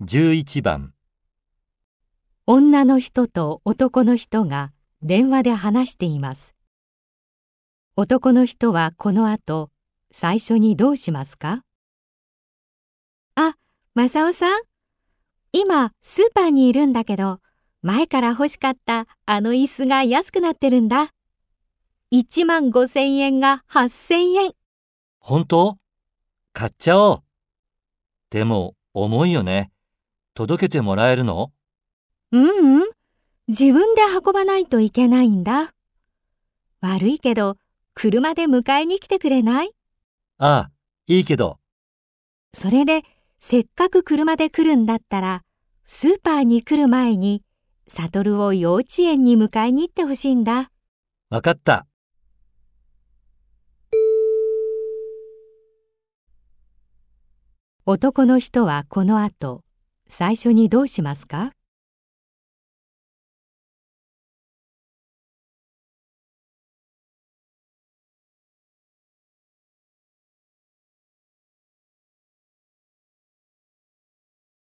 11番女の人と男の人が電話で話しています。男の人はこの後、最初にどうしますか？あ、マサオさん今、スーパーにいるんだけど、前から欲しかったあの椅子が安くなってるんだ。1万5千円が8千円。本当？買っちゃおう。でも重いよね。届けてもらえるの？うんうん。自分で運ばないといけないんだ。悪いけど、車で迎えに来てくれない？ああ、いいけど。それで、せっかく車で来るんだったら、スーパーに来る前に、サトルを幼稚園に迎えに行ってほしいんだ。わかった。男の人はこの後、最初にどうしますか？